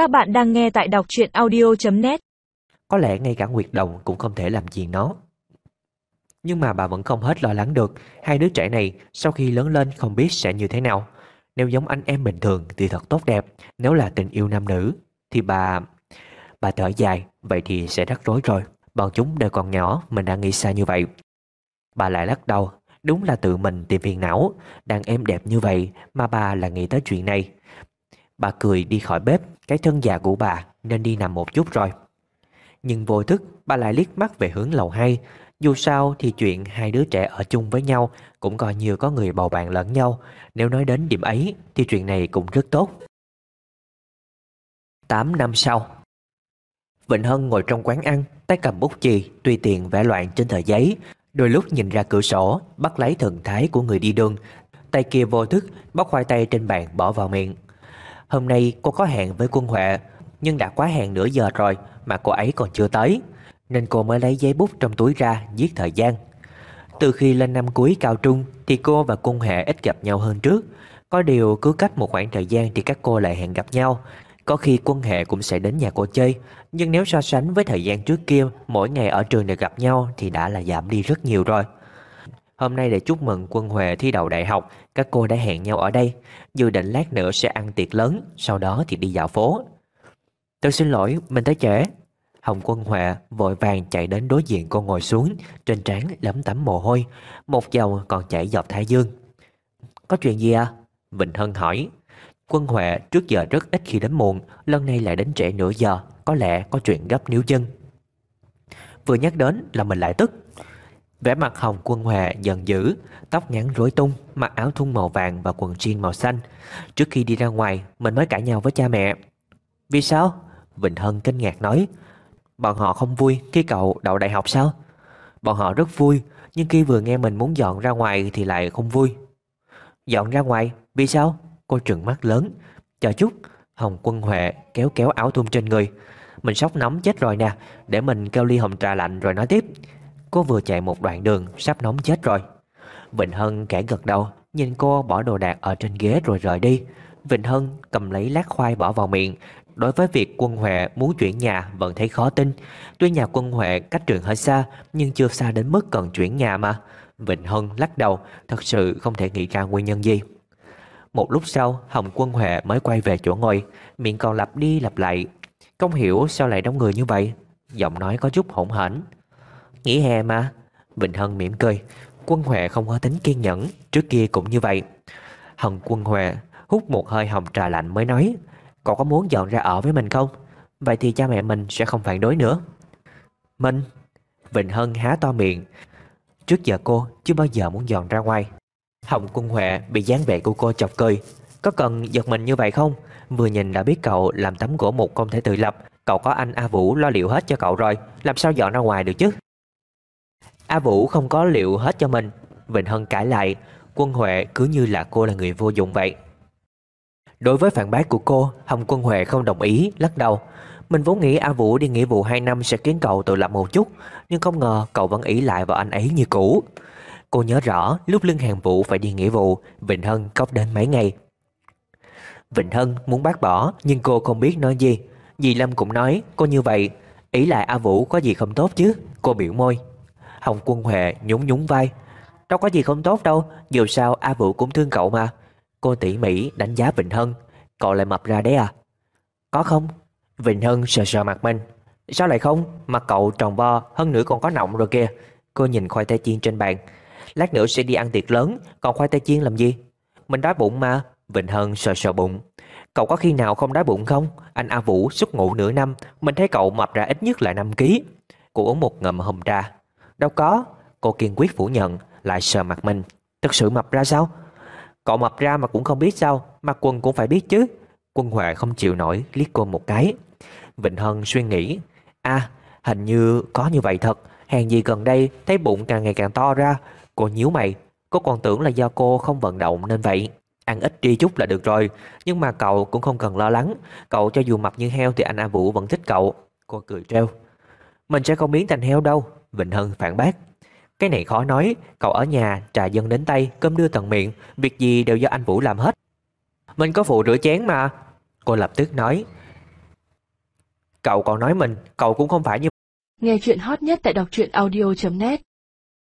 Các bạn đang nghe tại đọc truyện audio.net Có lẽ ngay cả Nguyệt Đồng cũng không thể làm gì nó. Nhưng mà bà vẫn không hết lo lắng được, Hai đứa trẻ này sau khi lớn lên không biết sẽ như thế nào. Nếu giống anh em bình thường thì thật tốt đẹp, Nếu là tình yêu nam nữ Thì bà... Bà thở dài, Vậy thì sẽ rắc rối rồi. Bọn chúng đều còn nhỏ, Mình đang nghĩ xa như vậy. Bà lại lắc đầu, Đúng là tự mình tìm phiền não, Đàn em đẹp như vậy Mà bà lại nghĩ tới chuyện này. Bà cười đi khỏi bếp, Cái thân già của bà nên đi nằm một chút rồi. Nhưng vô thức, bà lại liếc mắt về hướng lầu 2 Dù sao thì chuyện hai đứa trẻ ở chung với nhau Cũng coi như có người bầu bạn lẫn nhau. Nếu nói đến điểm ấy Thì chuyện này cũng rất tốt. 8 năm sau, Vịnh Hân ngồi trong quán ăn, Tay cầm bút chì, Tùy tiện vẽ loạn trên tờ giấy. Đôi lúc nhìn ra cửa sổ, Bắt lấy thần thái của người đi đường. Tay kia vô thức, bóc khoai tây trên bàn bỏ vào miệng. Hôm nay cô có hẹn với quân Huệ, Nhưng đã quá hẹn nửa giờ rồi Mà cô ấy còn chưa tới, Nên cô mới lấy giấy bút trong túi ra Giết thời gian. Từ khi lên năm cuối cao trung Thì cô và quân Huệ ít gặp nhau hơn trước. Có điều cứ cách một khoảng thời gian Thì các cô lại hẹn gặp nhau. Có khi quân Hệ cũng sẽ đến nhà cô chơi, Nhưng nếu so sánh với thời gian trước kia, Mỗi ngày ở trường để gặp nhau Thì đã là giảm đi rất nhiều rồi. Hôm nay để chúc mừng quân Huệ thi đậu đại học Các cô đã hẹn nhau ở đây. Dự định lát nữa sẽ ăn tiệc lớn Sau đó thì đi dạo phố. Tôi xin lỗi, mình tới trễ. Hồng quân Huệ vội vàng chạy đến đối diện cô ngồi xuống Trên trán lấm tấm mồ hôi Một dòng còn chảy dọc thái dương. Có chuyện gì à? Vịnh Hân hỏi. Quân Huệ trước giờ rất ít khi đến muộn Lần này lại đến trễ nửa giờ Có lẽ có chuyện gấp níu chân. Vừa nhắc đến là mình lại tức. Vẻ mặt hồng quân Huệ giận dữ, Tóc ngắn rối tung, Mặc áo thun màu vàng và quần jean màu xanh Trước khi đi ra ngoài, Mình mới cãi nhau với cha mẹ Vì sao? Vịnh Hân kinh ngạc nói Bọn họ không vui khi cậu đậu đại học sao? Bọn họ rất vui, Nhưng khi vừa nghe mình muốn dọn ra ngoài Thì lại không vui Dọn ra ngoài? Vì sao? Cô trừng mắt lớn Chờ chút Hồng quân Huệ kéo kéo áo thun trên người Mình sốc nóng chết rồi nè, Để mình kêu ly hồng trà lạnh rồi nói tiếp Cô vừa chạy một đoạn đường, Sắp nóng chết rồi. Vịnh Hân kẻ gật đầu, Nhìn cô bỏ đồ đạc ở trên ghế rồi rời đi. Vịnh Hân cầm lấy lát khoai bỏ vào miệng. Đối với việc quân Huệ muốn chuyển nhà, Vẫn thấy khó tin. Tuy nhà quân Huệ cách trường hơi xa, Nhưng chưa xa đến mức cần chuyển nhà mà. Vịnh Hân lắc đầu, Thật sự không thể nghĩ ra nguyên nhân gì. Một lúc sau, Hồng quân Huệ mới quay về chỗ ngồi, Miệng còn lặp đi lặp lại. Không hiểu sao lại đông người như vậy, Giọng nói có chút hỗn hển. Nghỉ hè mà. Vịnh Hân mỉm cười. Quân Huệ không có tính kiên nhẫn, Trước kia cũng như vậy. Hồng Quân Huệ hút một hơi hồng trà lạnh mới nói, Cậu có muốn dọn ra ở với mình không? Vậy thì cha mẹ mình sẽ không phản đối nữa. Mình? Vịnh Hân há to miệng. Trước giờ cô chưa bao giờ muốn dọn ra ngoài. Hồng Quân Huệ bị dáng vẻ của cô chọc cười. Có cần giật mình như vậy không? Vừa nhìn đã biết cậu làm tấm gỗ mục không thể tự lập. Cậu có anh A Vũ lo liệu hết cho cậu rồi. Làm sao dọn ra ngoài được chứ? A Vũ không có liệu hết cho mình. Vịnh Hân cãi lại, Quân Huệ cứ như là cô là người vô dụng vậy. Đối với phản bác của cô, Hồng Quân Huệ không đồng ý, Lắc đầu. Mình vốn nghĩ A Vũ đi nghĩa vụ 2 năm Sẽ khiến cậu tự lập một chút, Nhưng không ngờ cậu vẫn ý lại vào anh ấy như cũ. Cô nhớ rõ, lúc lưng hàng Vũ phải đi nghĩa vụ, Vịnh Hân cốc đến mấy ngày. Vịnh Hân muốn bác bỏ, Nhưng cô không biết nói gì. Dì Lâm cũng nói, cô như vậy, Ý lại A Vũ có gì không tốt chứ? Cô biểu môi. Hồng Quân Huệ nhún nhún vai. Đâu có gì không tốt đâu, Dù sao A Vũ cũng thương cậu mà. Cô tỉ mỉ đánh giá Vịnh Hân, Cậu lại mập ra đấy à? Có không? Vịnh Hân sờ sờ mặt mình. Sao lại không? Mặt cậu tròn vo, Hơn nữa còn có nọng rồi kìa. Cô nhìn khoai tây chiên trên bàn. Lát nữa sẽ đi ăn tiệc lớn, Còn khoai tây chiên làm gì? Mình đói bụng mà. Vịnh Hân sờ sờ bụng. Cậu có khi nào không đói bụng không? Anh A Vũ xuất ngủ nửa năm, Mình thấy cậu mập ra ít nhất là 5 kg Cô uống một ngậm hầm trà. Đâu có. Cô kiên quyết phủ nhận, Lại sờ mặt mình. Thật sự mập ra sao? Cậu mập ra mà cũng không biết sao, Mặc quần cũng phải biết chứ. Quân Huệ không chịu nổi, liếc cô một cái. Vịnh Hân suy nghĩ À hình như có như vậy thật. Hèn gì gần đây thấy bụng càng ngày càng to ra. Cô nhíu mày, Cô còn tưởng là do cô không vận động nên vậy. Ăn ít đi chút là được rồi, Nhưng mà cậu cũng không cần lo lắng. Cậu cho dù mập như heo thì anh A Vũ vẫn thích cậu. Cô cười treo Mình sẽ không biến thành heo đâu. Vịnh Hân phản bác. Cái này khó nói Cậu ở nhà trà dân đến tay Cơm đưa tận miệng Việc gì đều do anh Vũ làm hết. Mình có phụ rửa chén mà Cô lập tức nói. Cậu còn nói mình, cậu cũng không phải như Nghe chuyện hot nhất tại đọc truyện audio.net